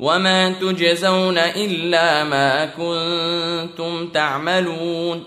وما تجزون إلا ما كنتم تعملون